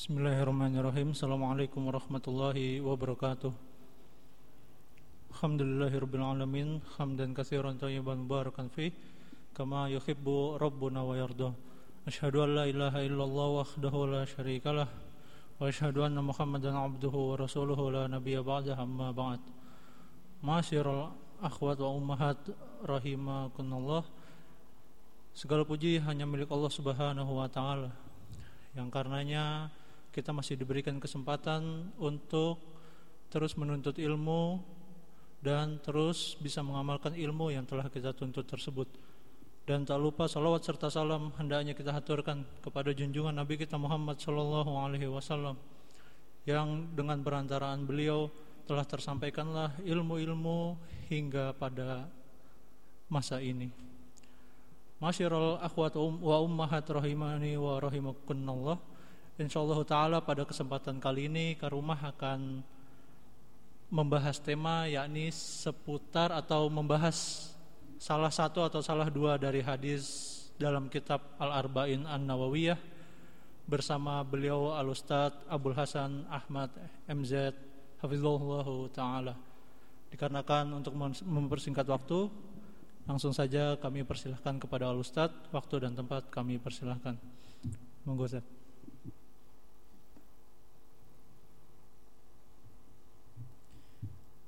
Bismillahirrahmanirrahim. Assalamualaikum warahmatullahi wabarakatuh. Alhamdulillahirrabbilalamin Hamdan kathiran tayyiban mubarakan fi. Kama yuhibbu Rabbuna wa yardah Ashhadu an la ilaha illallah wahdahu la syarikalah Wa ashhadu anna muhammadan abduhu wa rasuluhu la nabiya ba'dah amma ba'd. Masyiral akhwat wa ummahat rahimakunallah Segala puji hanya milik Allah subhanahu wa ta'ala. Yang karenanya kita masih diberikan kesempatan untuk terus menuntut ilmu dan terus bisa mengamalkan ilmu yang telah kita tuntut tersebut. Dan tak lupa salawat serta salam hendaknya kita haturkan kepada junjungan Nabi kita Muhammad sallallahu alaihi wasallam yang dengan perantaraan beliau telah tersampaikanlah ilmu-ilmu hingga pada masa ini. Masyiral akhwat um, wa ummahat rahimani wa rahimakunallah. Insyaallah taala pada kesempatan kali ini Karumah akan membahas tema yakni seputar atau membahas salah satu atau salah dua dari hadis dalam kitab Al-Arba'in An-Nawawiyah bersama beliau Al-Ustaz Abdul Hasan Ahmad MZ Hafizullah taala. Dikarenakan untuk mempersingkat waktu langsung saja kami persilahkan kepada Al-Ustaz waktu dan tempat kami persilahkan. Monggo.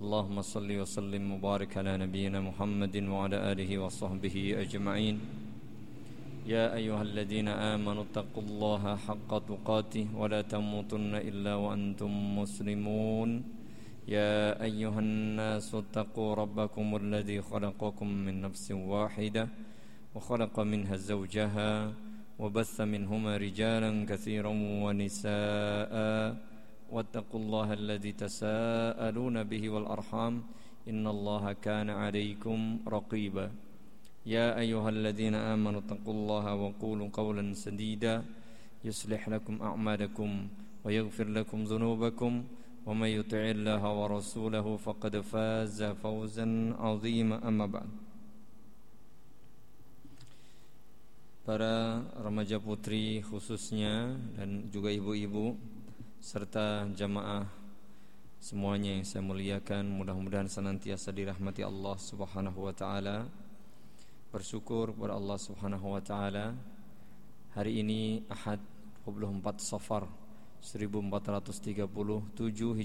اللهم صل وسلم وبارك على نبينا محمد وعلى آله وصحبه أجمعين. يا أيها الذين آمنوا اتقوا الله حق تقاته ولا تموتن إلا وأنتم مسلمون. يا أيها الناس اتقوا ربكم الذي خلقكم من نفس واحدة وخلق منها زوجها وبث منهما رجالا كثيرا ونساء. واتقوا الله الذي تساءلون به والأرحام إن الله كان عليكم رقيبا. يا أيها الذين آمنوا اتقوا الله وقولوا قولا سديدا يصلح لكم أعمالكم ويغفر لكم ذنوبكم ومن يطع الله ورسوله فقد فاز فوزا عظيما. أما بعد Para remaja putri khususnya dan juga ibu-ibu serta jamaah semuanya yang saya muliakan mudah-mudahan senantiasa dirahmati Allah Subhanahu wa taala. Bersyukur kepada Allah Subhanahu wa taala. Hari ini Ahad 24 Safar 1437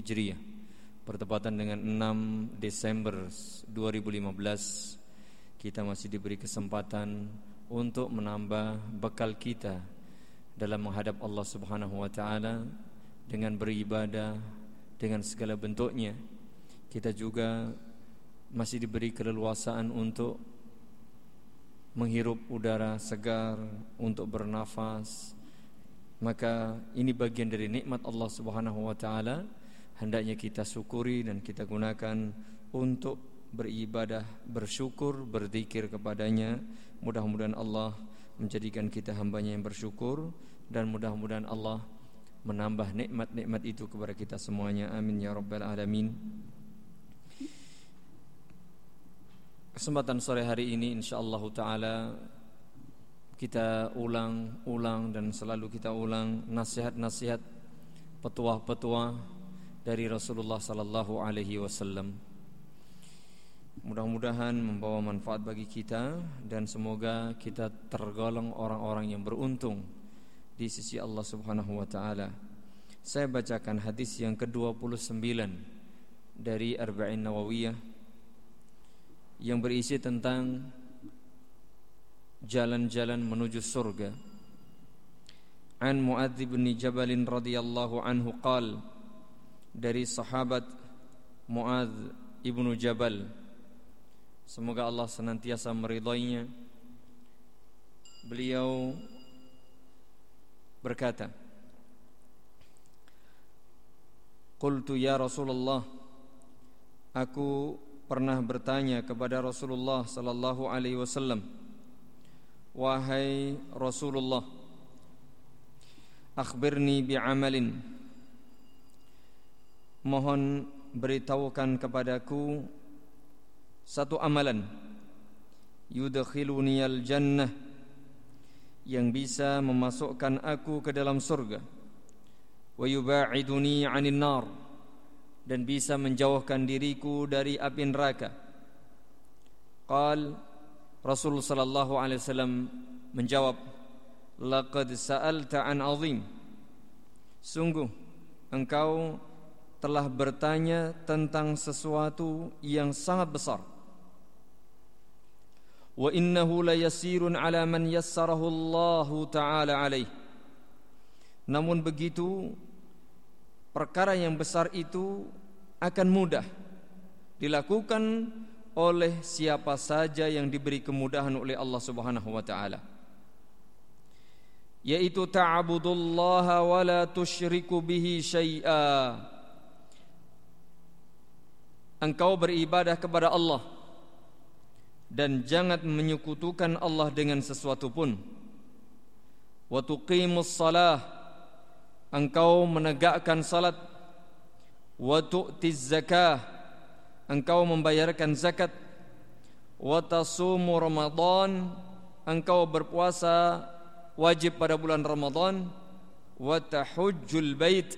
Hijriah. Bertepatan dengan 6 Desember 2015 kita masih diberi kesempatan untuk menambah bekal kita dalam menghadap Allah Subhanahu wa taala dengan beribadah dengan segala bentuknya. Kita juga masih diberi keleluasaan untuk menghirup udara segar untuk bernafas. Maka ini bagian dari nikmat Allah Subhanahu wa taala. Hendaknya kita syukuri dan kita gunakan untuk beribadah bersyukur berzikir kepadanya. Mudah-mudahan Allah menjadikan kita hambanya yang bersyukur dan mudah-mudahan Allah menambah nikmat-nikmat itu kepada kita semuanya. Amin ya rabbal alamin. Kesempatan sore hari ini insyaallah taala kita ulang-ulang dan selalu kita ulang nasihat-nasihat petuah-petuah dari Rasulullah sallallahu alaihi wasallam. Mudah-mudahan membawa manfaat bagi kita dan semoga kita tergolong orang-orang yang beruntung di sisi Allah Subhanahu wa taala. Saya bacakan hadis yang ke-29 dari Arba'in Nawawiyah yang berisi tentang jalan-jalan menuju surga. An Muadz bin Jabal radhiyallahu anhu qal dari sahabat Muadz ibnu Jabal semoga Allah senantiasa meridainya beliau berkata Qultu ya Rasulullah Aku pernah bertanya kepada Rasulullah sallallahu alaihi wasallam Wahai Rasulullah Akhbirni bi'amalin Mohon beritahukan kepadaku Satu amalan. Yudkhiluni al-jannah Yang bisa memasukkan aku ke dalam surga. Wa yuba'iduni 'anil nar Dan bisa menjauhkan diriku dari api neraka. Qal Rasul sallallahu alaihi wasallam menjawab laqad sa'alta an azim. Sungguh engkau telah bertanya tentang sesuatu yang sangat besar la yasirun ala man yassarahu Allah taala alaih. Namun begitu perkara yang besar itu akan mudah dilakukan oleh siapa saja yang diberi kemudahan oleh Allah Subhanahu wa taala. Yaitu ta'budullaha wa la tusyriku bihi syai'a. Engkau beribadah kepada Allah dan jangan menyekutukan Allah dengan sesuatu pun. Wa tuqimus salah engkau menegakkan salat. Wa tu'tiz zakah engkau membayarkan zakat. Wa tasumu ramadan engkau berpuasa wajib pada bulan Ramadan. Wa tahujjul bait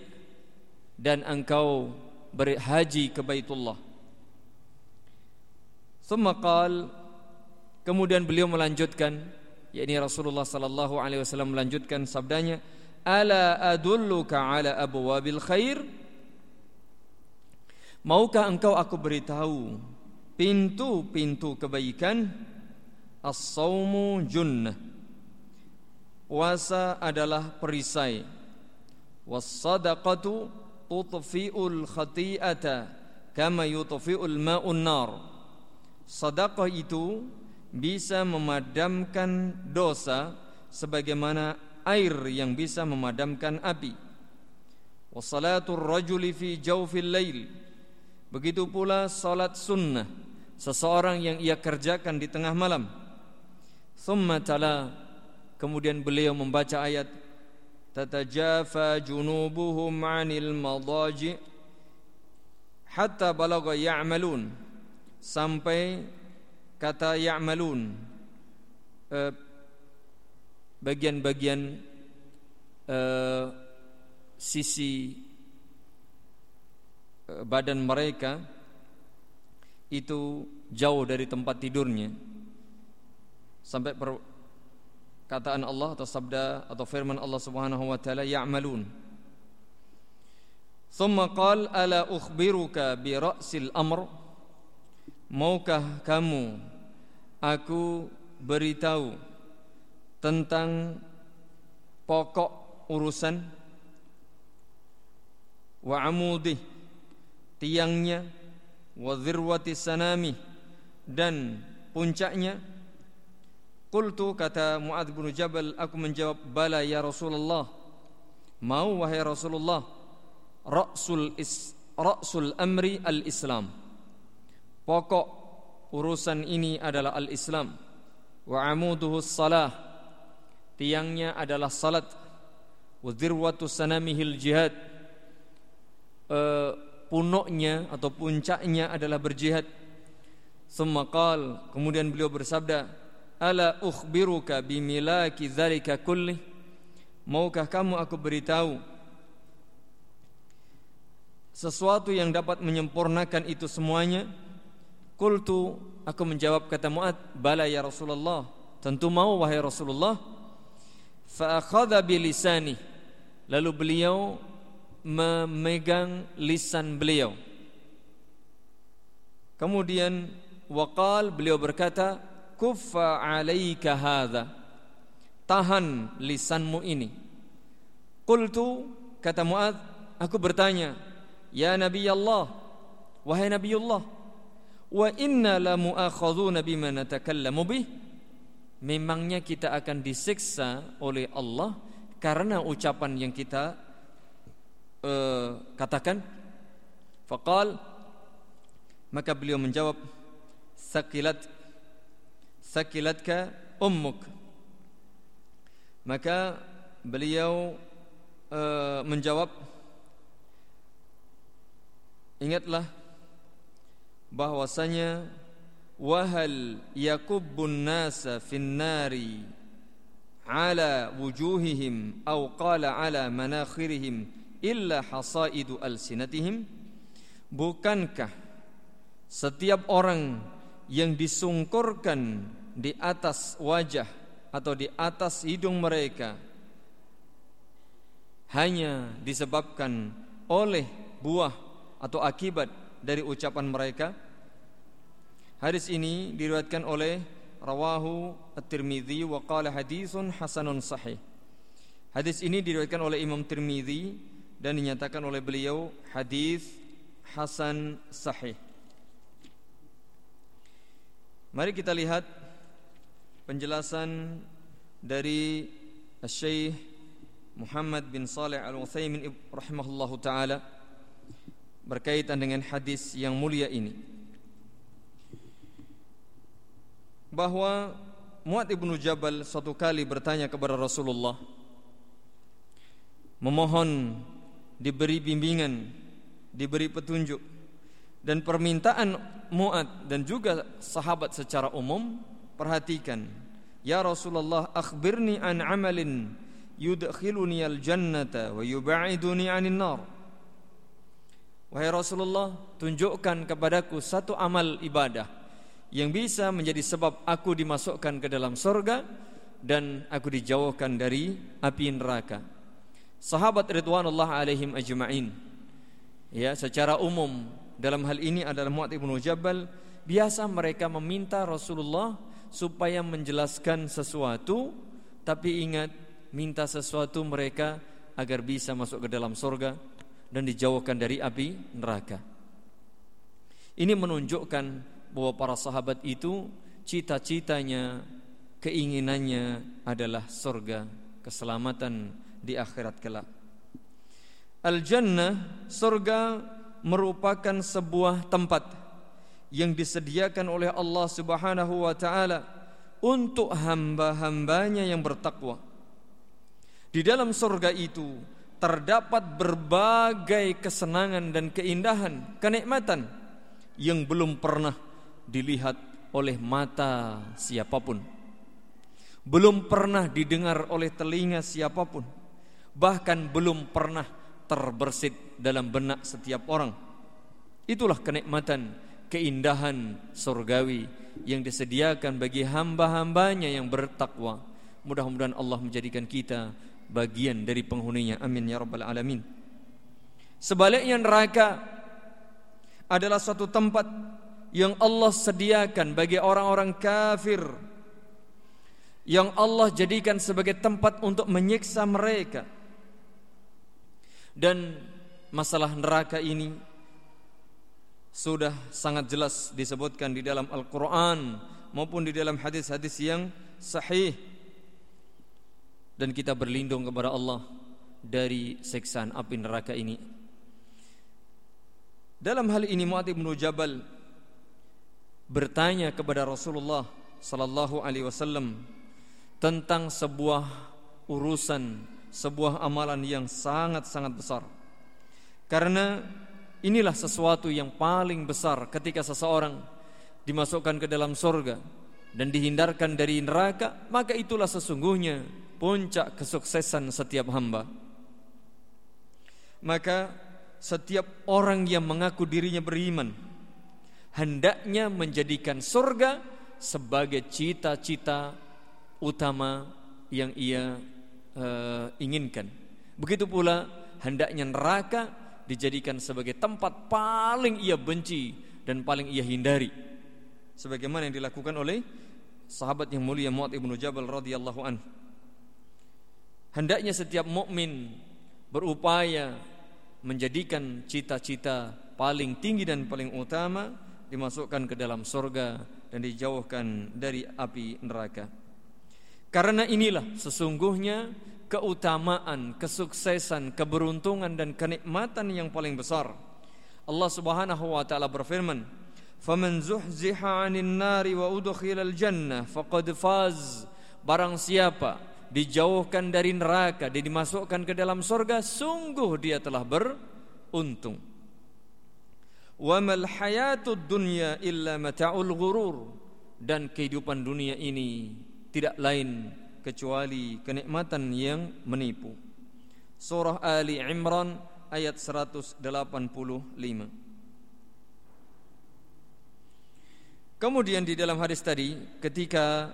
dan engkau berhaji ke Baitullah. Thumma qal kemudian beliau melanjutkan yakni Rasulullah sallallahu alaihi wasallam melanjutkan sabdanya ala adulluka ala abwabil khair Maukah engkau aku beritahu pintu-pintu kebaikan as-saumu junnah Puasa adalah perisai. Was-sadaqatu tutfi'ul khati'ata kama yutfi'ul ma'un nar. Sedekah itu bisa memadamkan dosa sebagaimana air yang bisa memadamkan api. Wassalatul rajuli fi jawfil lail. Begitu pula salat sunnah seseorang yang ia kerjakan di tengah malam. Thumma tala Kemudian beliau membaca ayat Tatajafa junubuhum 'anil madaji hatta balagha ya'malun sampai kata ya'malun eh, bagian-bagian eh, sisi eh, badan mereka itu jauh dari tempat tidurnya sampai per, kataan Allah atau sabda atau firman Allah Subhanahu wa taala ya'malun. Qal ala ukhbiruka bi ra'sil amr? Maukah kamu aku beritahu tentang pokok urusan? Wa amudih tiangnya wa dhirwati sanami dan puncaknya? Qultu kata Muadz bin Jabal aku menjawab bala ya Rasulullah. Mau wahai Rasulullah ra'sul is ra'sul amri al-Islam pokok urusan ini adalah al-Islam. Wa amuduhu salah tiangnya adalah salat. Wa dirwatu sanamihil jihad. Uh, punuknya atau puncaknya adalah berjihad. Summa qal kemudian beliau bersabda Ala ukhbiruka bimilaki dzalika kulli? Maukah kamu aku beritahu sesuatu yang dapat menyempurnakan itu semuanya? Qultu aku menjawab kata Muad, "Bala ya Rasulullah." Tentu mau wahai Rasulullah. Fa akhadha. Lalu beliau memegang lisan beliau. Kemudian waqal beliau berkata, kuffa alaika hadha tahan lisanmu ini qultu kata Muad aku bertanya ya nabi Allah wahai nabi Allah wa inna la muakhadhuna bima natakallamu bih. Memangnya kita akan disiksa oleh Allah karena ucapan yang kita uh, katakan? Faqal maka beliau menjawab sakilat sakilatka ummuk. Maka beliau uh, menjawab ingatlah bahwasanya wahal yakubbun nasa fin nari ala wujuhihim aw qala ala manakhirihim illa hasaidu alsinatihim? Bukankah setiap orang yang disungkurkan di atas wajah atau di atas hidung mereka hanya disebabkan oleh buah atau akibat dari ucapan mereka. Hadis ini diriwayatkan oleh rawahu At-Tirmidzi wa qala haditsun hasanun sahih. Hadis ini diriwayatkan oleh Imam Tirmidzi dan dinyatakan oleh beliau hadis hasan sahih. Mari kita lihat penjelasan dari Syekh Muhammad bin Saleh Al-Utsaimin rahimahullahu taala berkaitan dengan hadis yang mulia ini. Bahwa Muad ibnu Jabal suatu kali bertanya kepada Rasulullah memohon diberi bimbingan diberi petunjuk dan permintaan Muad dan juga sahabat secara umum perhatikan ya Rasulullah akhbirni an amalin yudkhiluni al jannata wa yub'iduni anin nar Wahai Rasulullah, tunjukkan kepadaku satu amal ibadah yang bisa menjadi sebab aku dimasukkan ke dalam sorga dan aku dijauhkan dari api neraka. Sahabat Ridwanullah alaihim ajma'in. Ya, secara umum dalam hal ini adalah Mu'ad ibnu Jabal biasa mereka meminta Rasulullah supaya menjelaskan sesuatu tapi ingat minta sesuatu mereka agar bisa masuk ke dalam sorga dan dijauhkan dari api neraka. Ini menunjukkan bahwa para sahabat itu cita-citanya, keinginannya adalah surga, keselamatan di akhirat kelak. Al-jannah, surga merupakan sebuah tempat yang disediakan oleh Allah Subhanahu wa taala untuk hamba-hambanya yang bertakwa. Di dalam surga itu terdapat berbagai kesenangan dan keindahan, kenikmatan yang belum pernah dilihat oleh mata siapa pun. Belum pernah didengar oleh telinga siapa pun. Bahkan belum pernah terbersit dalam benak setiap orang. Itulah kenikmatan, keindahan surgawi yang disediakan bagi hamba-hambanya yang bertakwa. Mudah-mudahan Allah menjadikan kita bagian dari penghuninya. Amin ya rabbal alamin. Sebaliknya neraka adalah suatu tempat yang Allah sediakan bagi orang-orang kafir yang Allah jadikan sebagai tempat untuk menyiksa mereka. Dan masalah neraka ini sudah sangat jelas disebutkan di dalam Al-Qur'an maupun di dalam hadis-hadis yang sahih dan kita berlindung kepada Allah dari seksaan api neraka ini. Dalam hal ini Mu'adz bin Jabal bertanya kepada Rasulullah sallallahu alaihi wasallam tentang sebuah urusan, sebuah amalan yang sangat-sangat besar. Karena inilah sesuatu yang paling besar ketika seseorang dimasukkan ke dalam surga dan dihindarkan dari neraka, maka itulah sesungguhnya puncak kesuksesan setiap hamba. Maka setiap orang yang mengaku dirinya beriman hendaknya menjadikan surga sebagai cita-cita utama yang ia uh, inginkan. Begitu pula hendaknya neraka dijadikan sebagai tempat paling ia benci dan paling ia hindari. Sebagaimana yang dilakukan oleh sahabat yang mulia Mu'ad ibnu Jabal radhiyallahu anhu. Hendaknya setiap mukmin berupaya menjadikan cita-cita paling tinggi dan paling utama dimasukkan ke dalam surga dan dijauhkan dari api neraka. Karena inilah sesungguhnya keutamaan, kesuksesan, keberuntungan dan kenikmatan yang paling besar Allah Subhanahu wa taala berfirman, "Faman zuhziha 'anil nari wa udkhilal jannah faqad faz." Barang siapa dijauhkan dari neraka dan dimasukkan ke dalam surga, sungguh dia telah beruntung. Wa mal hayatud dunya illa mata'ul ghurur. Dan kehidupan dunia ini tidak lain kecuali kenikmatan yang menipu. Surah Ali Imran ayat 185. Kemudian di dalam hadis tadi ketika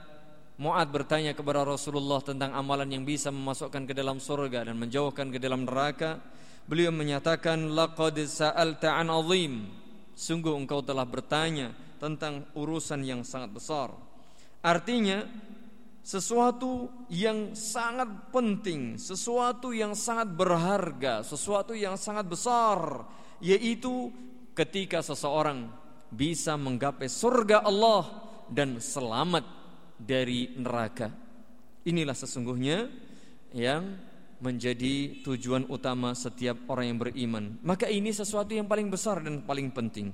Mu'ad bertanya kepada Rasulullah tentang amalan yang bisa memasukkan ke dalam surga dan menjauhkan ke dalam neraka, beliau menyatakan laqad sa'alta an azim. Sungguh engkau telah bertanya tentang urusan yang sangat besar. Artinya sesuatu yang sangat penting, sesuatu yang sangat berharga, sesuatu yang sangat besar, yaitu ketika seseorang bisa menggapai surga Allah dan selamat dari neraka. Inilah sesungguhnya yang menjadi tujuan utama setiap orang yang beriman. Maka ini sesuatu yang paling besar dan paling penting.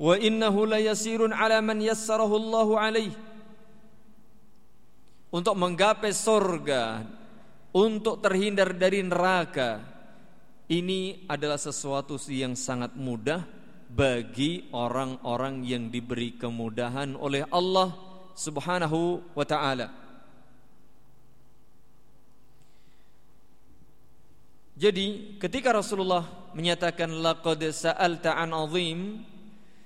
Wa innahu la yasirun ala man yassarahu Allahu alaihi untuk menggapai sorga, untuk terhindar dari neraka, ini adalah sesuatu yang sangat mudah bagi orang-orang yang diberi kemudahan oleh Allah Subhanahu wa taala. Jadi ketika Rasulullah menyatakan laqad sa'alta an azim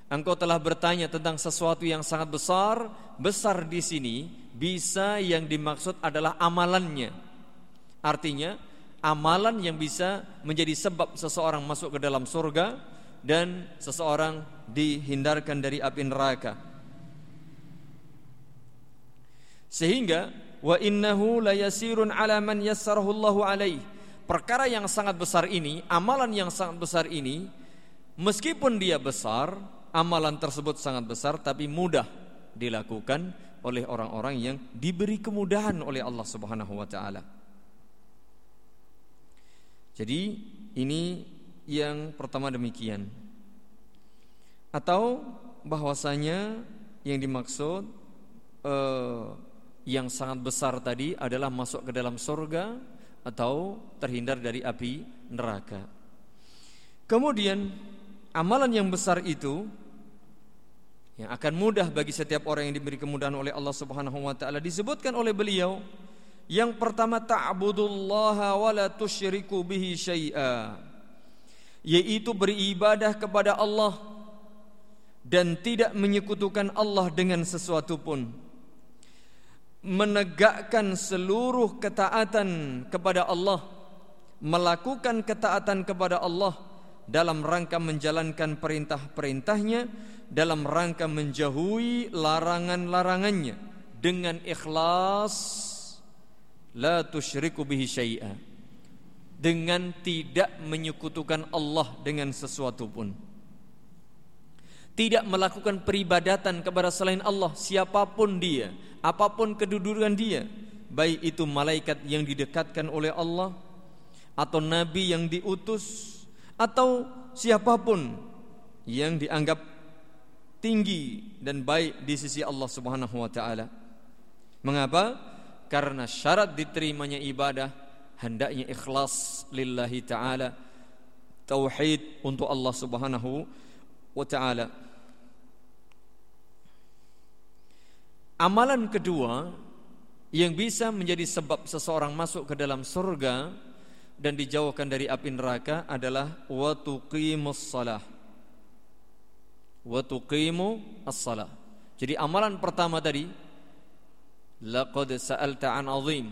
engkau telah bertanya tentang sesuatu yang sangat besar, besar di sini bisa yang dimaksud adalah amalannya. Artinya, amalan yang bisa menjadi sebab seseorang masuk ke dalam surga dan seseorang dihindarkan dari api neraka. Sehingga wa innahu la yasirun ala man yassarahu Allahu alaih. Perkara yang sangat besar ini, amalan yang sangat besar ini, meskipun dia besar, amalan tersebut sangat besar tapi mudah dilakukan oleh orang-orang yang diberi kemudahan oleh Allah Subhanahu wa taala. Jadi ini yang pertama demikian. Atau bahwasanya yang dimaksud eh, yang sangat besar tadi adalah masuk ke dalam surga atau terhindar dari api neraka. Kemudian amalan yang besar itu yang akan mudah bagi setiap orang yang diberi kemudahan oleh Allah Subhanahu wa taala disebutkan oleh beliau yang pertama ta'budullaha wa tusyriku bihi syai'a yaitu beribadah kepada Allah dan tidak menyekutukan Allah dengan sesuatu pun. Menegakkan seluruh ketaatan kepada Allah melakukan ketaatan kepada Allah dalam rangka menjalankan perintah-perintahnya dalam rangka menjauhi larangan-larangannya dengan ikhlas la tusyriku bihi syai'a dengan tidak menyekutukan Allah dengan sesuatu pun tidak melakukan peribadatan kepada selain Allah siapa pun dia apa pun kedudukan dia baik itu malaikat yang didekatkan oleh Allah atau nabi yang diutus atau siapa pun yang dianggap tinggi dan baik di sisi Allah Subhanahu wa taala. Mengapa? Karena syarat diterimanya ibadah hendaknya ikhlas lillahi taala, tauhid untuk Allah Subhanahu wa taala. Amalan kedua yang bisa menjadi sebab seseorang masuk ke dalam surga dan dijauhkan dari api neraka adalah wa tuqimus salah wa tuqimu as-salah. Jadi amalan pertama tadi laqad sa'alta an azim.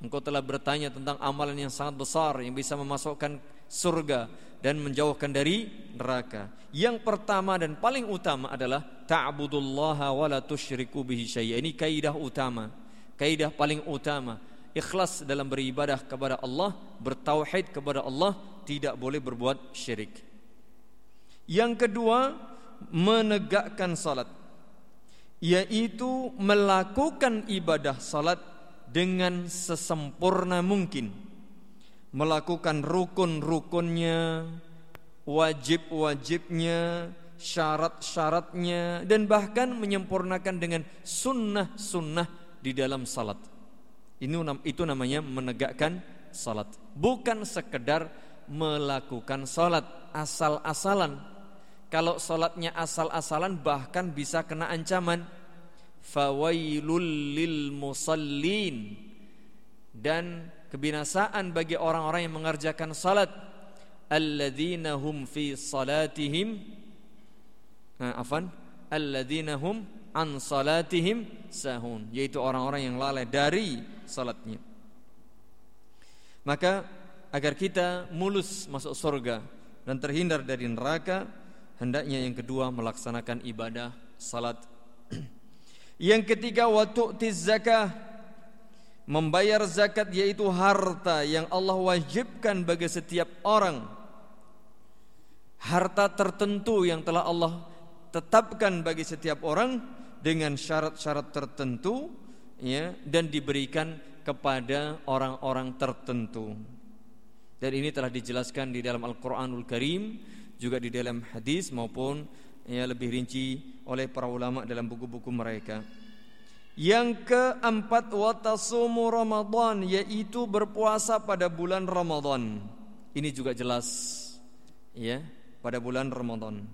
Engkau telah bertanya tentang amalan yang sangat besar yang bisa memasukkan surga dan menjauhkan dari neraka. Yang pertama dan paling utama adalah ta'budullaha wa la tusyriku bihi syai'a. Ini kaidah utama, kaidah paling utama. Ikhlas dalam beribadah kepada Allah, bertauhid kepada Allah, tidak boleh berbuat syirik. Yang kedua, menegakkan salat yaitu melakukan ibadah salat dengan sesempurna mungkin melakukan rukun-rukunnya wajib-wajibnya, syarat-syaratnya dan bahkan menyempurnakan dengan sunnah-sunnah di dalam salat. Ini itu namanya menegakkan salat. Bukan sekedar melakukan salat asal-asalan. Kalau salatnya asal-asalan bahkan bisa kena ancaman fawailul lil musallin. Dan kebinasaan bagi orang-orang yang mengerjakan salat. Alladzina hum fi salatihim. Nah, afan. Alladzina hum an salatihim sahun. Yaitu orang-orang yang lalai dari salatnya. Maka agar kita mulus masuk surga dan terhindar dari neraka hendaknya yang kedua melaksanakan ibadah salat yang ketiga waktu zakah membayar zakat yaitu harta yang Allah wajibkan bagi setiap orang harta tertentu yang telah Allah tetapkan bagi setiap orang dengan syarat-syarat tertentu ya dan diberikan kepada orang-orang tertentu. Dan ini telah dijelaskan di dalam Al-Qur'anul Karim, juga di dalam hadis maupun ya lebih rinci oleh para ulama dalam buku-buku mereka. Yang keempat watasumu Ramadan yaitu berpuasa pada bulan Ramadan. Ini juga jelas ya pada bulan Ramadan.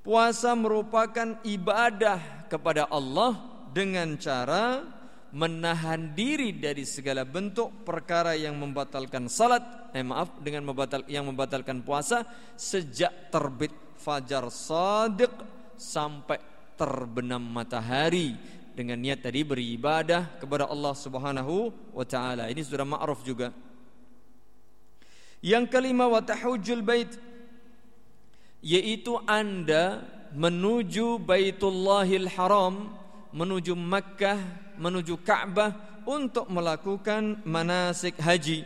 Puasa merupakan ibadah kepada Allah dengan cara menahan diri dari segala bentuk perkara yang membatalkan salat, eh maaf dengan membatal yang membatalkan puasa sejak terbit fajar sadiq sampai terbenam matahari dengan niat tadi beribadah kepada Allah Subhanahu wa taala. Ini sudah ma'ruf juga. Yang kelima wa tahujjul bait yaitu Anda menuju Baitullahil Haram, menuju Makkah, menuju Ka'bah untuk melakukan manasik haji.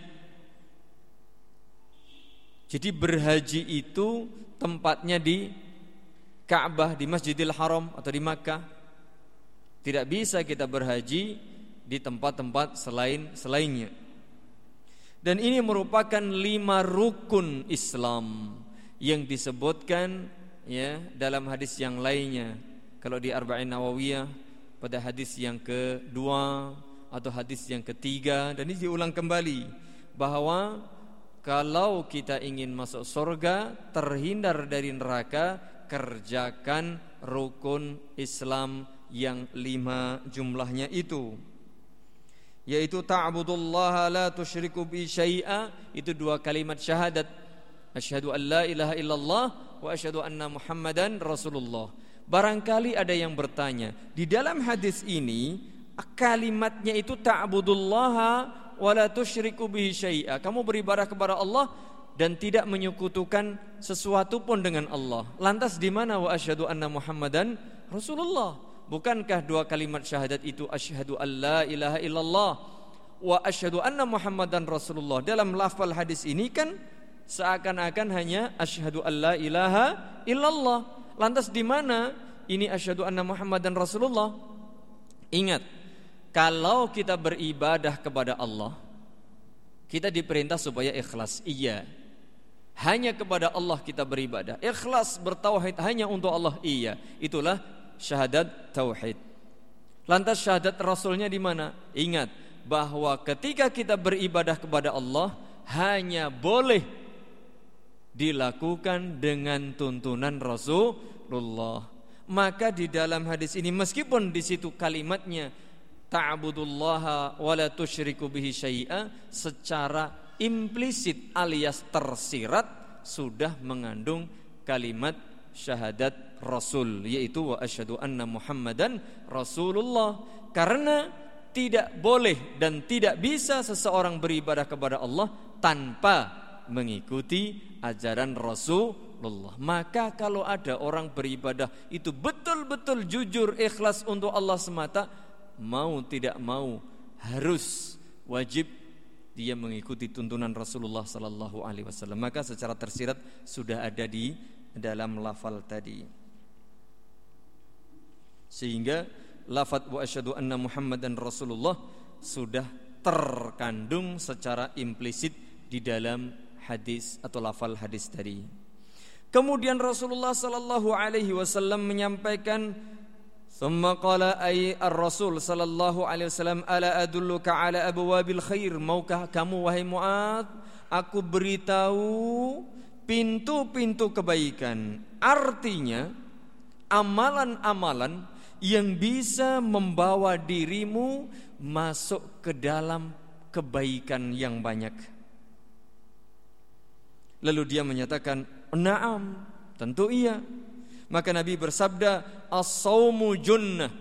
Jadi berhaji itu tempatnya di Ka'bah, di Masjidil Haram atau di Makkah. Tidak bisa kita berhaji di tempat-tempat selain selainnya. Dan ini merupakan lima rukun Islam yang disebutkan ya dalam hadis yang lainnya. Kalau di Arba'in Nawawiyah pada hadis yang kedua atau hadis yang ketiga dan ini diulang kembali bahwa kalau kita ingin masuk surga terhindar dari neraka kerjakan rukun Islam yang lima jumlahnya itu yaitu ta'budullaha la tusyriku bi syai'a itu dua kalimat syahadat Asyhadu an la ilaha illallah wa asyhadu anna Muhammadan Rasulullah. Barangkali ada yang bertanya, di dalam hadis ini kalimatnya itu ta'budullaha wa la tusyriku bihi syai'a. Kamu beribadah kepada Allah dan tidak menyekutukan sesuatu pun dengan Allah. Lantas di mana wa asyhadu anna Muhammadan Rasulullah? Bukankah dua kalimat syahadat itu asyhadu an la ilaha illallah wa asyhadu anna Muhammadan Rasulullah? Dalam lafal hadis ini kan seakan-akan hanya asyhadu alla ilaha illallah. Lantas di mana ini asyhadu anna Muhammadan Rasulullah? Ingat, kalau kita beribadah kepada Allah, kita diperintah supaya ikhlas. Iya. Hanya kepada Allah kita beribadah. Ikhlas bertauhid hanya untuk Allah. Iya. Itulah syahadat tauhid. Lantas syahadat rasulnya di mana? Ingat bahwa ketika kita beribadah kepada Allah hanya boleh dilakukan dengan tuntunan Rasulullah. Maka di dalam hadis ini meskipun di situ kalimatnya ta'budullaha wa la tusyriku bihi syai'a secara implisit alias tersirat sudah mengandung kalimat syahadat Rasul yaitu wa asyhadu anna Muhammadan Rasulullah karena tidak boleh dan tidak bisa seseorang beribadah kepada Allah tanpa mengikuti ajaran Rasulullah. Maka kalau ada orang beribadah itu betul-betul jujur ikhlas untuk Allah semata, mau tidak mau harus wajib dia mengikuti tuntunan Rasulullah sallallahu alaihi wasallam. Maka secara tersirat sudah ada di dalam lafal tadi. Sehingga lafaz wa asyhadu anna Muhammadan Rasulullah sudah terkandung secara implisit di dalam hadis atau lafal hadis tadi. Kemudian Rasulullah sallallahu alaihi wasallam menyampaikan Thumma qala ay ar-Rasul sallallahu alaihi wasallam ala adulluka ala abwabil khair maukah kamu wahai Muad aku beritahu pintu-pintu kebaikan artinya amalan-amalan yang bisa membawa dirimu masuk ke dalam kebaikan yang banyak Lalu dia menyatakan, "Na'am." Tentu iya. Maka Nabi bersabda, "As-saumu junnah."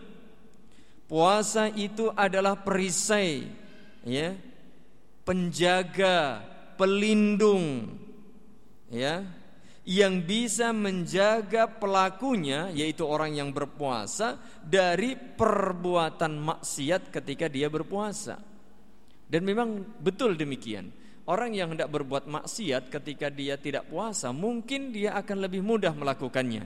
Puasa itu adalah perisai, ya. Penjaga, pelindung, ya, yang bisa menjaga pelakunya yaitu orang yang berpuasa dari perbuatan maksiat ketika dia berpuasa. Dan memang betul demikian. Orang yang hendak berbuat maksiat ketika dia tidak puasa, mungkin dia akan lebih mudah melakukannya.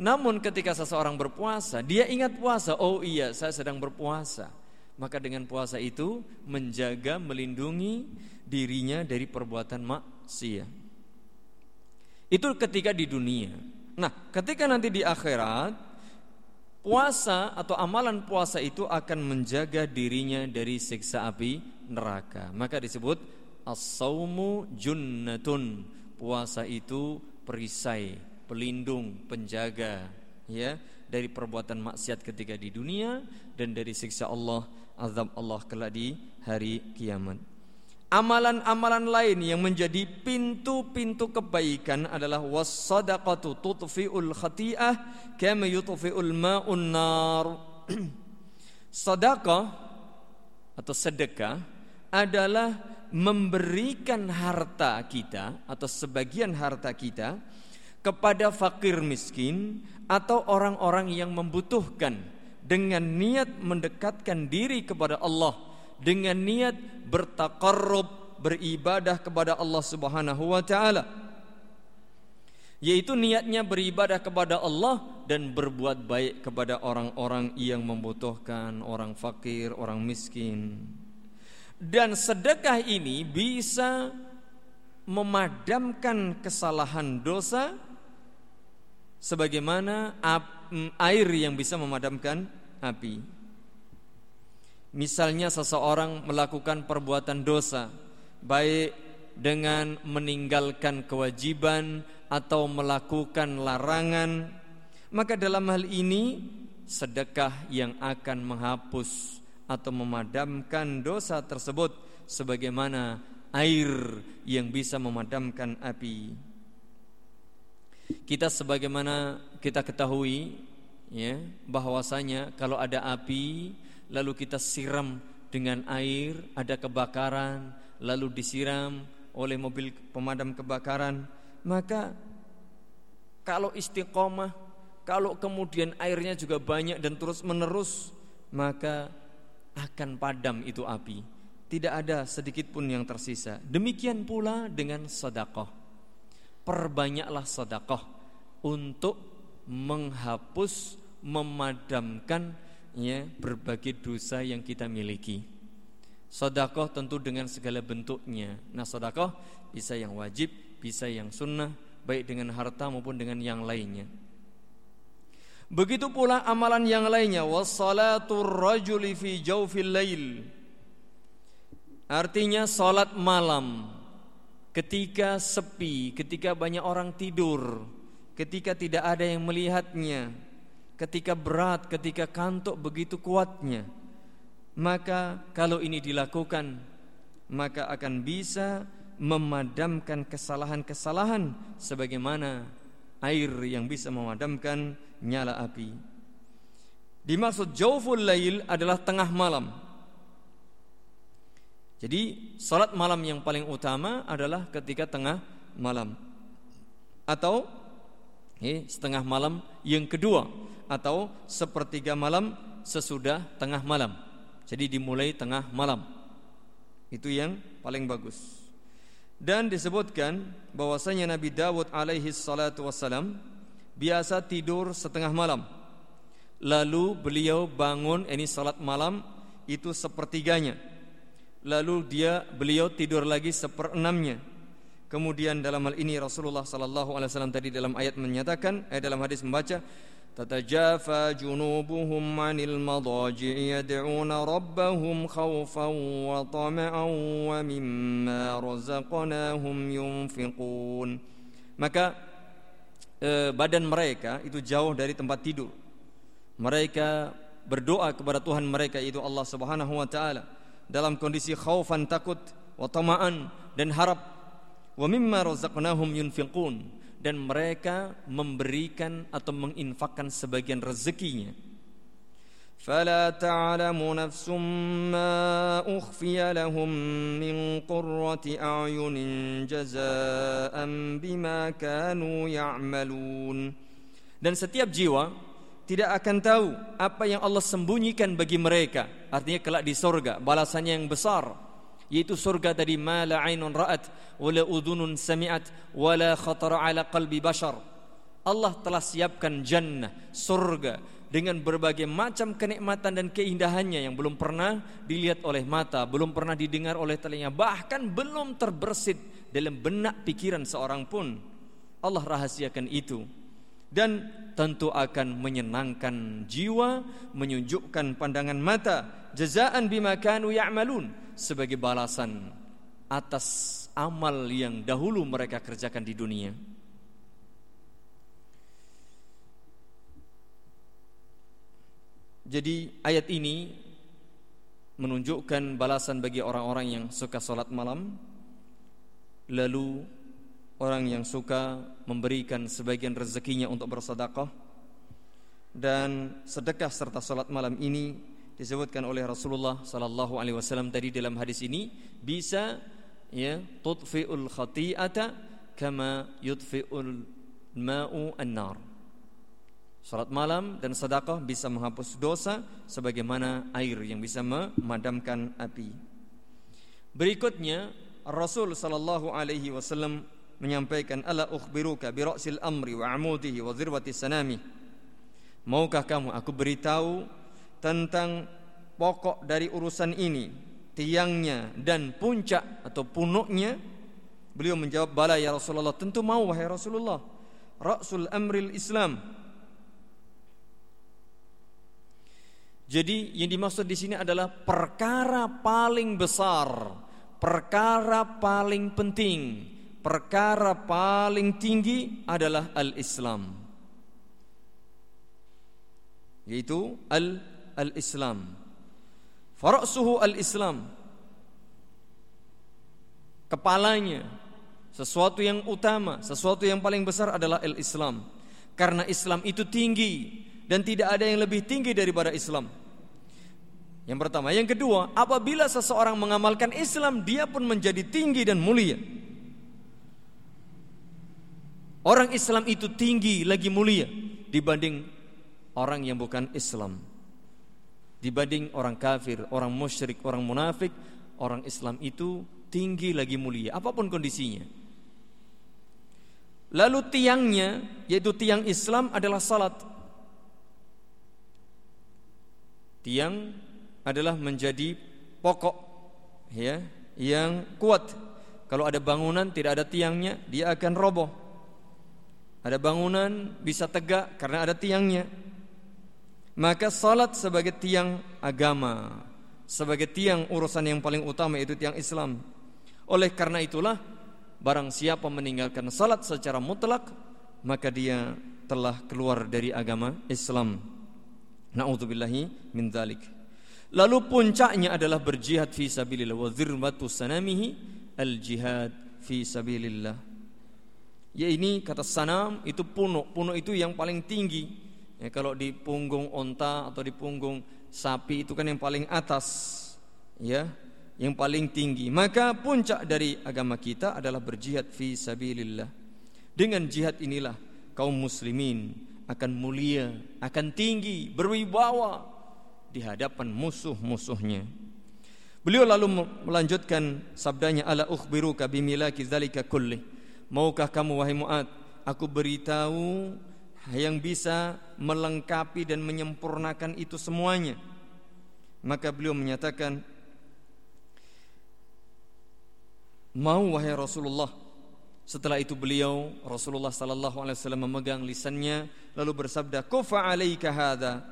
Namun ketika seseorang berpuasa, dia ingat puasa, oh iya saya sedang berpuasa. Maka dengan puasa itu menjaga, melindungi dirinya dari perbuatan maksiat. Itu ketika di dunia. Nah, ketika nanti di akhirat, puasa atau amalan puasa itu akan menjaga dirinya dari siksa api neraka. Maka disebut As-saumu junnatun. Puasa itu perisai, pelindung, penjaga ya dari perbuatan maksiat ketika di dunia dan dari siksa Allah, azab Allah kelak di hari kiamat. Amalan-amalan lain yang menjadi pintu-pintu kebaikan adalah was-sadaqatu tutfi'ul khati'ah kama yutfi'ul ma'un nar. Sedekah atau sedekah adalah memberikan harta kita atau sebagian harta kita kepada fakir miskin atau orang-orang yang membutuhkan dengan niat mendekatkan diri kepada Allah dengan niat bertakarrub beribadah kepada Allah Subhanahu wa taala yaitu niatnya beribadah kepada Allah dan berbuat baik kepada orang-orang yang membutuhkan, orang fakir, orang miskin. Dan sedekah ini bisa memadamkan kesalahan dosa sebagaimana air yang bisa memadamkan api. Misalnya seseorang melakukan perbuatan dosa baik dengan meninggalkan kewajiban atau melakukan larangan, maka dalam hal ini sedekah yang akan menghapus atau memadamkan dosa tersebut sebagaimana air yang bisa memadamkan api. Kita sebagaimana kita ketahui ya bahwasanya kalau ada api lalu kita siram dengan air, ada kebakaran, lalu disiram oleh mobil pemadam kebakaran, maka kalau istiqomah, kalau kemudian airnya juga banyak dan terus menerus, maka akan padam itu api. Tidak ada sedikit pun yang tersisa. Demikian pula dengan sedekah. Perbanyaklah sedekah untuk menghapus, memadamkan ya berbagai dosa yang kita miliki. Sedekah tentu dengan segala bentuknya. Nah, sedekah bisa yang wajib, bisa yang sunnah, baik dengan harta maupun dengan yang lainnya. Begitu pula amalan yang lainnya wassalatur rajuli fi jawfil lail. Artinya salat malam ketika sepi, ketika banyak orang tidur, ketika tidak ada yang melihatnya, ketika berat, ketika kantuk begitu kuatnya. Maka kalau ini dilakukan maka akan bisa memadamkan kesalahan-kesalahan sebagaimana air yang bisa memadamkan nyala api. Dimaksud jauful lail adalah tengah malam. Jadi salat malam yang paling utama adalah ketika tengah malam. Atau eh, setengah malam yang kedua atau sepertiga malam sesudah tengah malam. Jadi dimulai tengah malam. Itu yang paling bagus. Dan disebutkan bahwasanya Nabi Dawud alaihi salatu wassalam biasa tidur setengah malam. Lalu beliau bangun ini salat malam itu sepertiganya lalu dia beliau tidur lagi seperenamnya. Kemudian dalam hal ini Rasulullah sallallahu alaihi wasallam tadi dalam ayat menyatakan eh, dalam hadis membaca tatajafa junubuhum 'anil madaji'i yad'una rabbahum khawfan wa tama'an wa mimma razaqnahum yunfiqun. Maka eh, badan mereka itu jauh dari tempat tidur. Mereka berdoa kepada Tuhan mereka itu Allah Subhanahu wa taala dalam kondisi khaufan takut wa tama'an dan harap wa mimma razaqnahum yunfiqun dan mereka memberikan atau menginfakkan sebagian rezekinya. فلا تعلم نفس ما أخفي لهم من قرة أعين جزاء بما كانوا يعملون dan setiap jiwa tidak akan tahu apa yang Allah sembunyikan bagi mereka. Artinya kelak di sorga balasannya yang besar yaitu surga tadi ma la ainun ra'at wala udhunun sami'at wala khatara ala qalbi bashar. Allah telah siapkan jannah surga dengan berbagai macam kenikmatan dan keindahannya yang belum pernah dilihat oleh mata, belum pernah didengar oleh telinga, bahkan belum terbersit dalam benak pikiran seorang pun. Allah rahasiakan itu dan tentu akan menyenangkan jiwa, menunjukkan pandangan mata, jazaan bima kanu ya'malun sebagai balasan atas amal yang dahulu mereka kerjakan di dunia. Jadi ayat ini menunjukkan balasan bagi orang-orang yang suka sholat malam Lalu orang yang suka memberikan sebagian rezekinya untuk bersedekah Dan sedekah serta sholat malam ini disebutkan oleh Rasulullah sallallahu alaihi wasallam tadi dalam hadis ini bisa ya tudfiul khati'ata kama yudfiul ma'u an-nar. Salat malam dan sedekah bisa menghapus dosa sebagaimana air yang bisa memadamkan api. Berikutnya Rasul sallallahu alaihi wasallam menyampaikan ala ukhbiruka bi ra'sil amri wa amudihi wa zirwati sanami. Maukah kamu aku beritahu tentang pokok dari urusan ini, tiangnya dan puncak atau punuknya? Beliau menjawab, "Bala ya Rasulullah." Tentu mau wahai Rasulullah. Rasul amril Islam. Jadi yang dimaksud di sini adalah perkara paling besar, perkara paling penting, perkara paling tinggi adalah al-Islam. Yaitu al al-Islam. Farasuhu al-Islam. Kepalanya sesuatu yang utama, sesuatu yang paling besar adalah al-Islam. Karena Islam itu tinggi dan tidak ada yang lebih tinggi daripada Islam. Yang pertama, yang kedua, apabila seseorang mengamalkan Islam, dia pun menjadi tinggi dan mulia. Orang Islam itu tinggi lagi mulia dibanding orang yang bukan Islam dibanding orang kafir, orang musyrik, orang munafik, orang Islam itu tinggi lagi mulia apa pun kondisinya. Lalu tiangnya yaitu tiang Islam adalah salat. Tiang adalah menjadi pokok ya yang kuat. Kalau ada bangunan tidak ada tiangnya, dia akan roboh. Ada bangunan bisa tegak karena ada tiangnya. Maka salat sebagai tiang agama, sebagai tiang urusan yang paling utama itu tiang Islam. Oleh karena itulah barang siapa meninggalkan salat secara mutlak maka dia telah keluar dari agama Islam. Nauzubillahi min dzalik. Lalu puncaknya adalah berjihad fi sabilillah wa dzirwatu sanamihi al jihad fi sabilillah. Ya ini kata sanam itu punuk, punuk itu yang paling tinggi Ya, kalau di punggung onta atau di punggung sapi itu kan yang paling atas, ya, yang paling tinggi. Maka puncak dari agama kita adalah berjihad fi sabilillah. Dengan jihad inilah kaum muslimin akan mulia, akan tinggi, berwibawa di hadapan musuh-musuhnya. Beliau lalu melanjutkan sabdanya ala ukhbiruka bimilaki dzalika kulli. Maukah kamu wahai Muad, aku beritahu yang bisa melengkapi dan menyempurnakan itu semuanya. Maka beliau menyatakan, "Mau wahai Rasulullah, Setelah itu beliau Rasulullah sallallahu alaihi wasallam memegang lisannya lalu bersabda, "Kufa 'alaika hadza."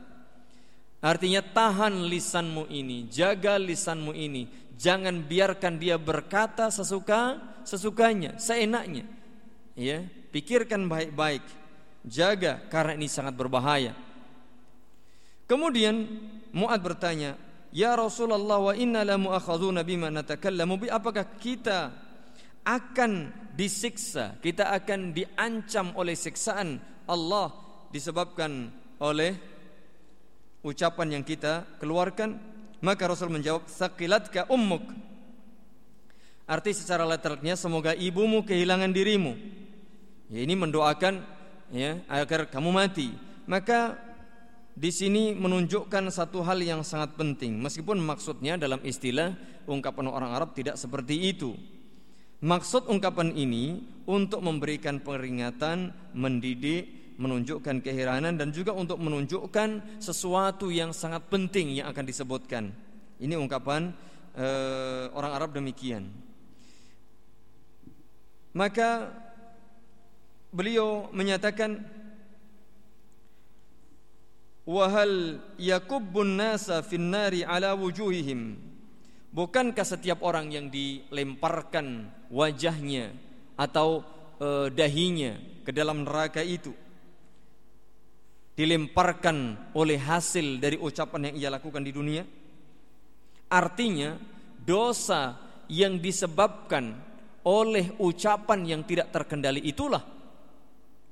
Artinya tahan lisanmu ini, jaga lisanmu ini. Jangan biarkan dia berkata sesuka sesukanya, seenaknya. Ya, pikirkan baik-baik. Jaga karena ini sangat berbahaya. Kemudian Muad bertanya, "Ya Rasulullah wa inna la mu'akhadzuna bima natakallamu bi apakah kita akan disiksa, kita akan diancam oleh siksaan Allah disebabkan oleh ucapan yang kita keluarkan. Maka Rasul menjawab, "Saqilatka ummuk." Arti secara letternya semoga ibumu kehilangan dirimu. Ya ini mendoakan ya agar kamu mati. Maka di sini menunjukkan satu hal yang sangat penting meskipun maksudnya dalam istilah ungkapan orang Arab tidak seperti itu. Maksud ungkapan ini untuk memberikan peringatan, mendidik, menunjukkan keheranan dan juga untuk menunjukkan sesuatu yang sangat penting yang akan disebutkan. Ini ungkapan uh, orang Arab demikian. Maka beliau menyatakan wahal yakubbun nasa finnari ala wujuhihim Bukankah setiap orang yang dilemparkan wajahnya atau e, dahinya ke dalam neraka itu dilemparkan oleh hasil dari ucapan yang ia lakukan di dunia? Artinya dosa yang disebabkan oleh ucapan yang tidak terkendali itulah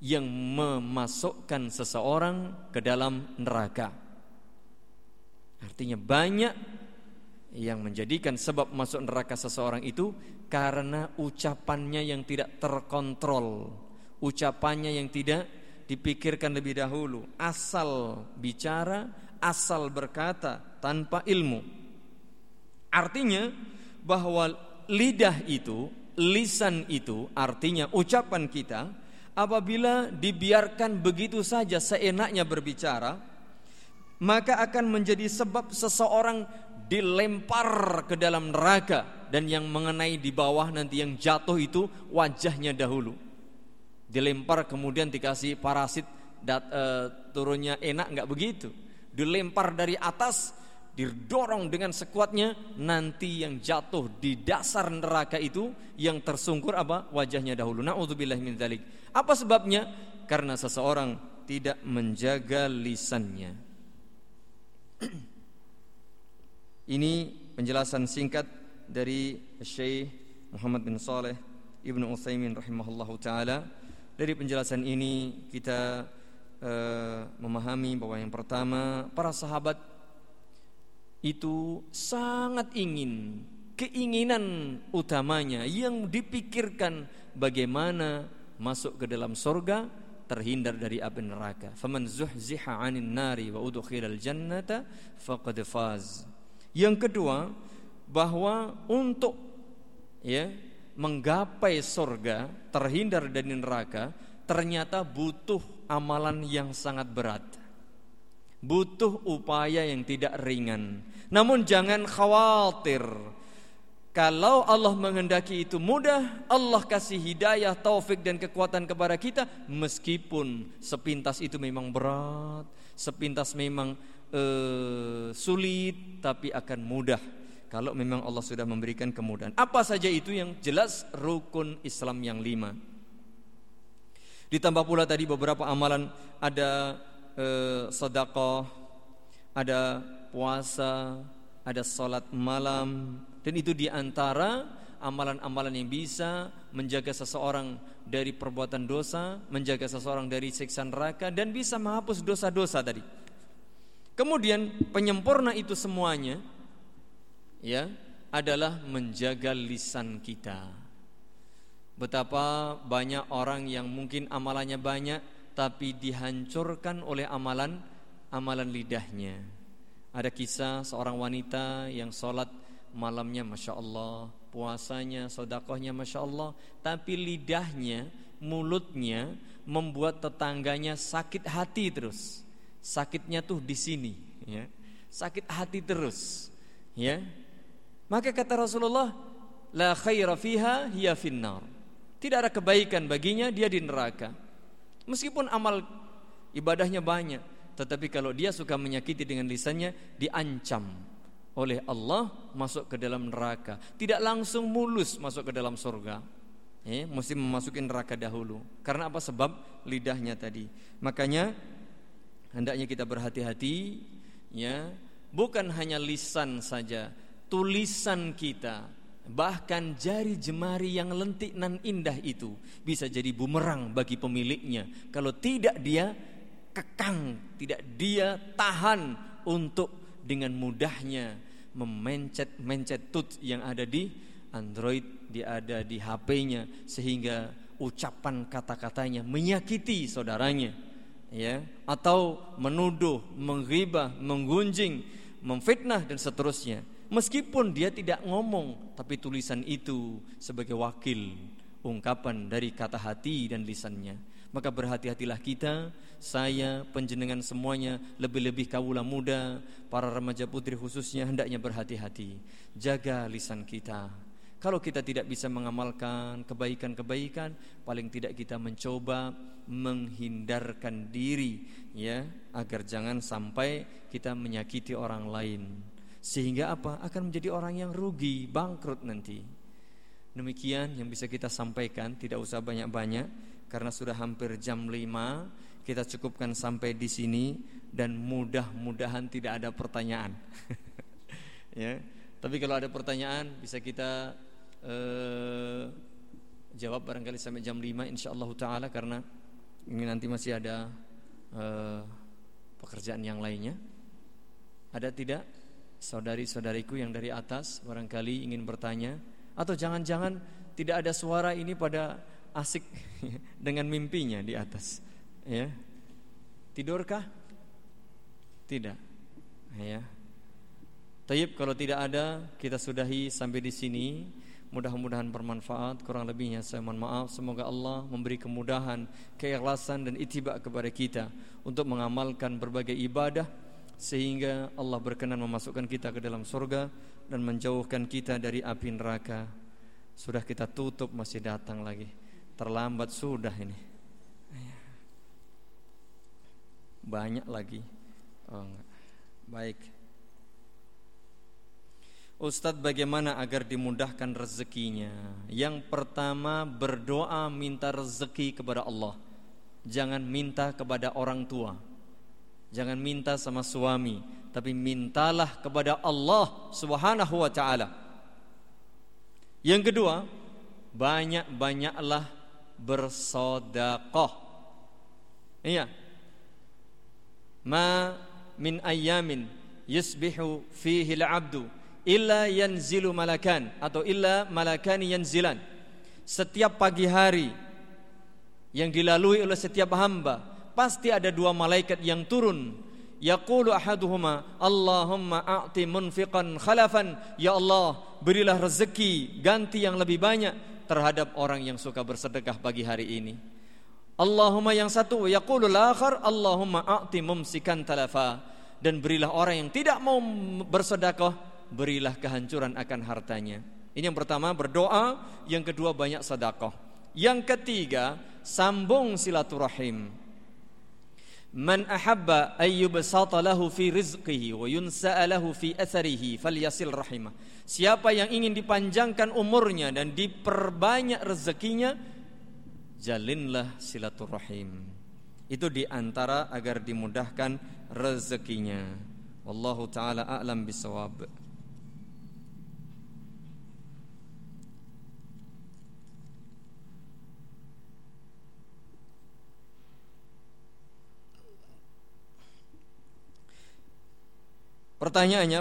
yang memasukkan seseorang ke dalam neraka. Artinya banyak yang menjadikan sebab masuk neraka seseorang itu karena ucapannya yang tidak terkontrol, ucapannya yang tidak dipikirkan lebih dahulu, asal bicara, asal berkata tanpa ilmu. Artinya bahwa lidah itu, lisan itu, artinya ucapan kita apabila dibiarkan begitu saja seenaknya berbicara, maka akan menjadi sebab seseorang dilempar ke dalam neraka. Dan yang mengenai di bawah nanti yang jatuh itu wajahnya dahulu dilempar kemudian dikasih parasit dat, e, turunnya enak nggak begitu. Dilempar dari atas didorong dengan sekuatnya nanti yang jatuh di dasar neraka itu yang tersungkur apa? Wajahnya dahulu. Naudzubillah min dzalik. Apa sebabnya? Karena seseorang tidak menjaga lisannya. Ini penjelasan singkat dari Syekh Muhammad bin Saleh Ibnu Utsaimin rahimahullahu taala. Dari penjelasan ini kita uh, memahami bahwa yang pertama para sahabat itu sangat ingin keinginan utamanya yang dipikirkan bagaimana masuk ke dalam surga terhindar dari api neraka. Faman zuhziha 'anil nari wa udkhilal jannata faqad faz. Yang kedua, bahwa untuk ya menggapai surga, terhindar dari neraka, ternyata butuh amalan yang sangat berat. Butuh upaya yang tidak ringan. Namun jangan khawatir. Kalau Allah menghendaki itu mudah, Allah kasih hidayah, taufik dan kekuatan kepada kita meskipun sepintas itu memang berat, sepintas memang uh, sulit tapi akan mudah kalau memang Allah sudah memberikan kemudahan. Apa saja itu yang jelas rukun Islam yang lima. Ditambah pula tadi beberapa amalan ada uh, sedekah, ada puasa, ada salat malam dan itu di antara amalan-amalan yang bisa menjaga seseorang dari perbuatan dosa, menjaga seseorang dari siksa neraka dan bisa menghapus dosa-dosa tadi. Kemudian penyempurna itu semuanya ya adalah menjaga lisan kita. Betapa banyak orang yang mungkin amalannya banyak tapi dihancurkan oleh amalan amalan lidahnya. Ada kisah seorang wanita yang sholat malamnya masya Allah, puasanya, sodakohnya masya Allah, tapi lidahnya, mulutnya membuat tetangganya sakit hati terus sakitnya tuh di sini ya sakit hati terus ya maka kata Rasulullah la khaira fiha hiya finnar Tidak ada kebaikan baginya, dia di neraka. Meskipun amal ibadahnya banyak, tetapi kalau dia suka menyakiti dengan lisannya, diancam oleh Allah masuk ke dalam neraka. Tidak langsung mulus masuk ke dalam surga. Eh, mesti memasuki neraka dahulu. Karena apa? Sebab lidahnya tadi. Makanya hendaknya kita berhati-hati ya, bukan hanya lisan saja, tulisan kita bahkan jari jemari yang lentik nan indah itu bisa jadi bumerang bagi pemiliknya kalau tidak dia kekang, tidak dia tahan untuk dengan mudahnya memencet-mencet tut yang ada di Android, dia ada di HP-nya sehingga ucapan kata-katanya menyakiti saudaranya ya atau menuduh, menghibah, menggunjing, memfitnah dan seterusnya. Meskipun dia tidak ngomong, tapi tulisan itu sebagai wakil ungkapan dari kata hati dan lisannya. Maka berhati-hatilah kita, saya, penjenengan semuanya, lebih-lebih kaula muda, para remaja putri khususnya hendaknya berhati-hati. Jaga lisan kita, kalau kita tidak bisa mengamalkan kebaikan-kebaikan, paling tidak kita mencoba menghindarkan diri ya, agar jangan sampai kita menyakiti orang lain. Sehingga apa? Akan menjadi orang yang rugi, bangkrut nanti. Demikian yang bisa kita sampaikan, tidak usah banyak-banyak karena sudah hampir jam 5. Kita cukupkan sampai di sini dan mudah-mudahan tidak ada pertanyaan. ya. Tapi kalau ada pertanyaan bisa kita eh, jawab barangkali sampai jam 5 insyaallah taala karena ini nanti masih ada eh, pekerjaan yang lainnya. Ada tidak saudari-saudariku yang dari atas barangkali ingin bertanya atau jangan-jangan tidak ada suara ini pada asik dengan mimpinya di atas ya. Tidurkah? Tidak. Ya. Tayyib kalau tidak ada kita sudahi sampai di sini. Mudah-mudahan bermanfaat Kurang lebihnya saya mohon maaf Semoga Allah memberi kemudahan Keikhlasan dan itibak kepada kita Untuk mengamalkan berbagai ibadah Sehingga Allah berkenan memasukkan kita ke dalam surga Dan menjauhkan kita dari api neraka. Sudah kita tutup masih datang lagi. Terlambat sudah ini. Banyak lagi. Oh, Baik. Ustadz bagaimana agar dimudahkan rezekinya? Yang pertama berdoa minta rezeki kepada Allah. Jangan minta kepada orang tua Jangan minta sama suami Tapi mintalah kepada Allah subhanahu wa ta'ala. Yang kedua Banyak-banyaklah bersodakoh Iya. Ma min ayamin Yusbihu fihi al-abdu illa yanzilu malakan atau illa malakani yanzilan. Setiap pagi hari yang dilalui oleh setiap hamba pasti ada dua malaikat yang turun yaqulu ahaduhuma Allahumma a'ti munfiqan khalafan ya Allah berilah rezeki ganti yang lebih banyak terhadap orang yang suka bersedekah pagi hari ini Allahumma yang satu yaqulu akhar Allahumma a'ti mumsikan talafa dan berilah orang yang tidak mau bersedekah berilah kehancuran akan hartanya. Ini yang pertama berdoa, yang kedua banyak sedekah. Yang ketiga sambung silaturahim. Man ahabba ayyubsata lahu fi rizqihi wa yunsa'a lahu fi atharihi falyasil rahimah. Siapa yang ingin dipanjangkan umurnya dan diperbanyak rezekinya, jalinlah silaturahim. Itu di antara agar dimudahkan rezekinya. Wallahu taala a'lam bisawab. Pertanyaannya,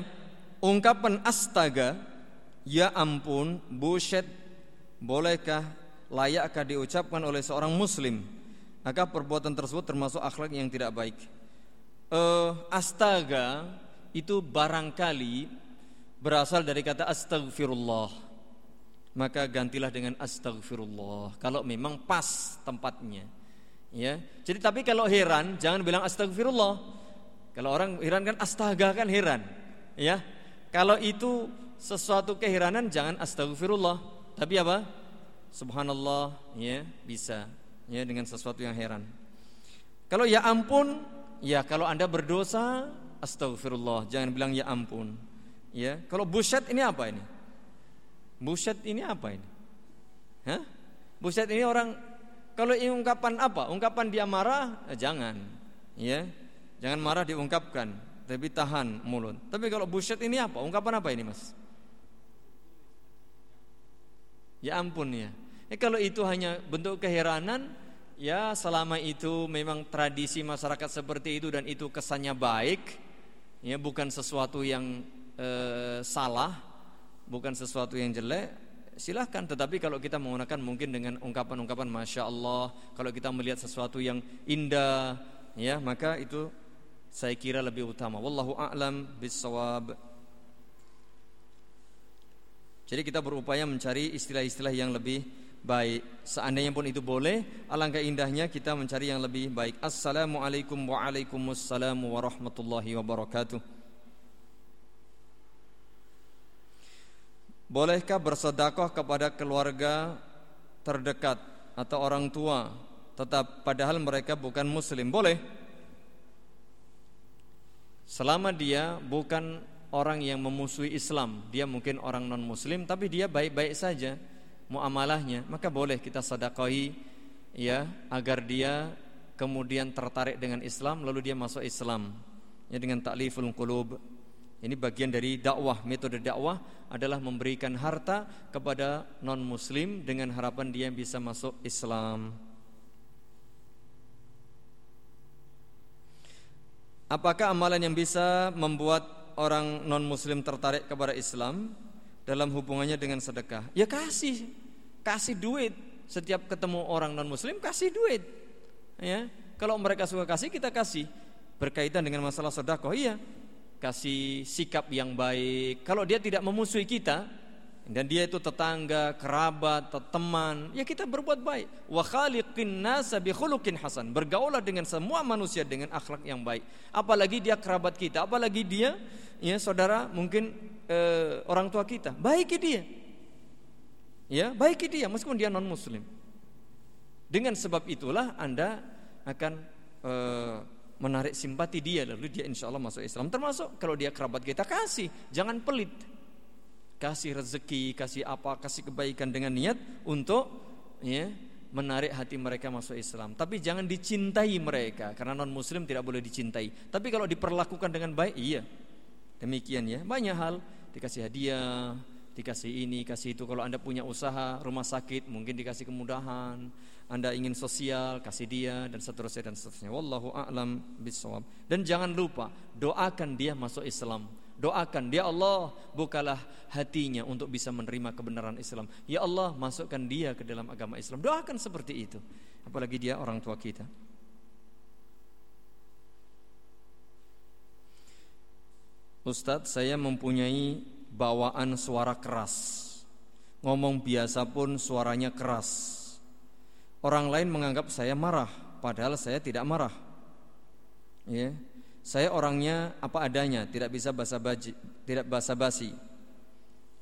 ungkapan astaga, ya ampun, buset, bolehkah, layakkah diucapkan oleh seorang muslim? Maka perbuatan tersebut termasuk akhlak yang tidak baik. Uh, astaga itu barangkali berasal dari kata astagfirullah. Maka gantilah dengan astagfirullah kalau memang pas tempatnya. Ya. Jadi tapi kalau heran jangan bilang astagfirullah. Kalau orang heran kan astaga kan heran, ya. Kalau itu sesuatu keheranan jangan astagfirullah, tapi apa? subhanallah ya bisa ya dengan sesuatu yang heran. Kalau ya ampun, ya kalau Anda berdosa, astagfirullah, jangan bilang ya ampun. Ya, kalau buset ini apa ini? Buset ini apa ini? Hah? Buset ini orang kalau ini ungkapan apa? Ungkapan dia marah, eh, jangan. Ya. Jangan marah diungkapkan, tapi tahan mulut. Tapi kalau buset ini apa? Ungkapan apa ini, Mas? Ya ampun ya. Eh, kalau itu hanya bentuk keheranan, ya selama itu memang tradisi masyarakat seperti itu dan itu kesannya baik, ya bukan sesuatu yang eh, salah, bukan sesuatu yang jelek, silahkan. Tetapi kalau kita menggunakan mungkin dengan ungkapan-ungkapan masya Allah, kalau kita melihat sesuatu yang indah, ya maka itu saya kira lebih utama. Wallahu a'lam bissawab. Jadi kita berupaya mencari istilah-istilah yang lebih baik. Seandainya pun itu boleh, alangkah indahnya kita mencari yang lebih baik. Assalamualaikum waalaikumsalam warahmatullahi wabarakatuh. Bolehkah bersedekah kepada keluarga terdekat atau orang tua tetap padahal mereka bukan muslim? Boleh. Selama dia bukan orang yang memusuhi Islam, dia mungkin orang non muslim tapi dia baik-baik saja muamalahnya, maka boleh kita sedekahi ya agar dia kemudian tertarik dengan Islam lalu dia masuk Islam. Ya dengan takliful qulub ini bagian dari dakwah, metode dakwah adalah memberikan harta kepada non-muslim dengan harapan dia bisa masuk Islam. Apakah amalan yang bisa membuat orang non-muslim tertarik kepada Islam dalam hubungannya dengan sedekah? Ya kasih, kasih duit. Setiap ketemu orang non-muslim kasih duit. Ya, kalau mereka suka kasih kita kasih. Berkaitan dengan masalah sedekah, iya kasih sikap yang baik. Kalau dia tidak memusuhi kita dan dia itu tetangga, kerabat, teman, ya kita berbuat baik. Wa khaliqin nasa bi hasan. Bergaulah dengan semua manusia dengan akhlak yang baik. Apalagi dia kerabat kita, apalagi dia ya saudara mungkin eh, orang tua kita. Baiki dia. Ya, baiki dia meskipun dia non muslim. Dengan sebab itulah Anda akan eh, menarik simpati dia lalu dia insya Allah masuk Islam termasuk kalau dia kerabat kita kasih jangan pelit kasih rezeki kasih apa kasih kebaikan dengan niat untuk ya menarik hati mereka masuk Islam. Tapi jangan dicintai mereka karena non muslim tidak boleh dicintai. Tapi kalau diperlakukan dengan baik iya. Demikian ya. Banyak hal. Dikasih hadiah dikasih ini kasih itu. Kalau anda punya usaha rumah sakit mungkin dikasih kemudahan. Anda ingin sosial, kasih dia dan seterusnya dan seterusnya. Wallahu a'lam bishawab. Dan jangan lupa doakan dia masuk Islam. Doakan dia Allah bukalah hatinya untuk bisa menerima kebenaran Islam. Ya Allah masukkan dia ke dalam agama Islam. Doakan seperti itu. Apalagi dia orang tua kita. Ustadz saya mempunyai bawaan suara keras Ngomong biasa pun suaranya keras Orang lain menganggap saya marah, padahal saya tidak marah. Ya. Saya orangnya apa adanya, tidak bisa basa-basi, tidak basa-basi.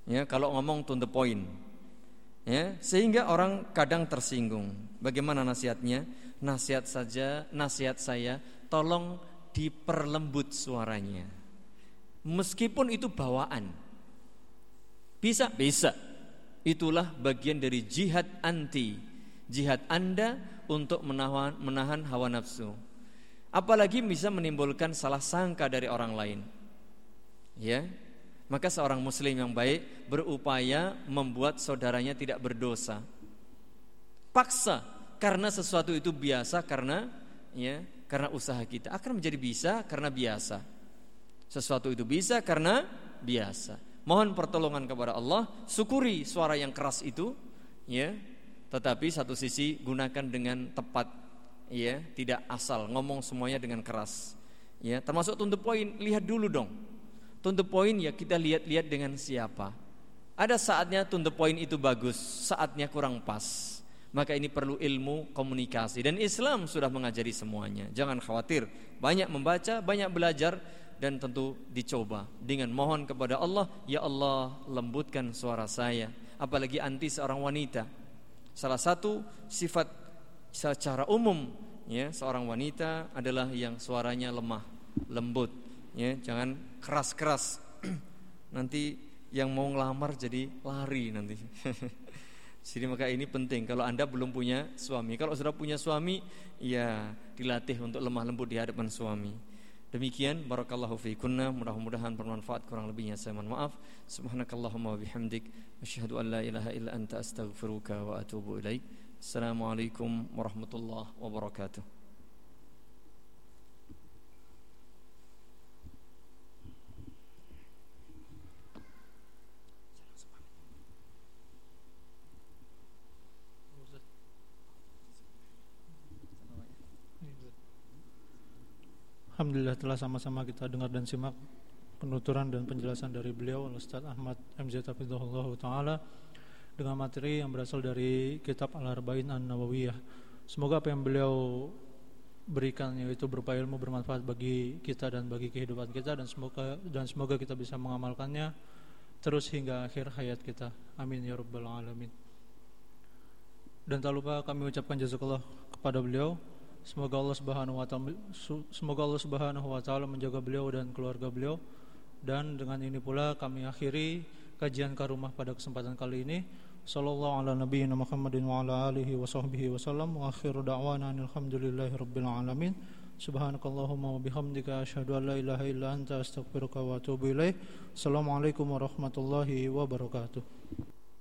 Ya, kalau ngomong to the point. Ya, sehingga orang kadang tersinggung. Bagaimana nasihatnya? Nasihat saja, nasihat saya, tolong diperlembut suaranya. Meskipun itu bawaan. Bisa? Bisa. Itulah bagian dari jihad anti jihad Anda untuk menahan, menahan hawa nafsu. Apalagi bisa menimbulkan salah sangka dari orang lain. Ya. Maka seorang muslim yang baik berupaya membuat saudaranya tidak berdosa. Paksa karena sesuatu itu biasa karena ya, karena usaha kita akan menjadi bisa karena biasa. Sesuatu itu bisa karena biasa. Mohon pertolongan kepada Allah, syukuri suara yang keras itu, ya, tetapi satu sisi gunakan dengan tepat ya, tidak asal ngomong semuanya dengan keras. Ya, termasuk tuntut poin, lihat dulu dong. Tuntut poin ya kita lihat-lihat dengan siapa. Ada saatnya tuntut poin itu bagus, saatnya kurang pas. Maka ini perlu ilmu komunikasi dan Islam sudah mengajari semuanya. Jangan khawatir, banyak membaca, banyak belajar dan tentu dicoba dengan mohon kepada Allah, ya Allah lembutkan suara saya. Apalagi anti seorang wanita Salah satu sifat secara umum ya seorang wanita adalah yang suaranya lemah, lembut, ya, jangan keras-keras. nanti yang mau ngelamar jadi lari nanti. Jadi maka ini penting kalau Anda belum punya suami. Kalau sudah punya suami, ya dilatih untuk lemah lembut di hadapan suami. Demikian barakallahu fiikunna mudah-mudahan bermanfaat kurang lebihnya saya mohon maaf. Subhanakallahumma bihamdik asyhadu an la ilaha illa anta astaghfiruka wa atubu ilaik. Assalamualaikum warahmatullahi wabarakatuh. Alhamdulillah telah sama-sama kita dengar dan simak penuturan dan penjelasan dari beliau Ustaz Ahmad MZ Hafizahullah Ta'ala dengan materi yang berasal dari kitab Al-Arba'in An-Nawawiyah Semoga apa yang beliau berikan yaitu berupa ilmu bermanfaat bagi kita dan bagi kehidupan kita dan semoga dan semoga kita bisa mengamalkannya terus hingga akhir hayat kita. Amin ya rabbal alamin. Dan tak lupa kami ucapkan jazakallah kepada beliau Semoga Allah Subhanahu wa taala semoga Allah Subhanahu wa taala menjaga beliau dan keluarga beliau. Dan dengan ini pula kami akhiri kajian ke rumah pada kesempatan kali ini. Sallallahu ala nabiyina Muhammadin wa ala alihi wa sahbihi wasallam wa akhiru da'wana alhamdulillahi rabbil alamin. Subhanakallahumma wa bihamdika asyhadu an la ilaha illa anta astaghfiruka wa atubu ilaik. Assalamualaikum warahmatullahi wabarakatuh.